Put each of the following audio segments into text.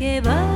que va.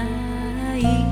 aí.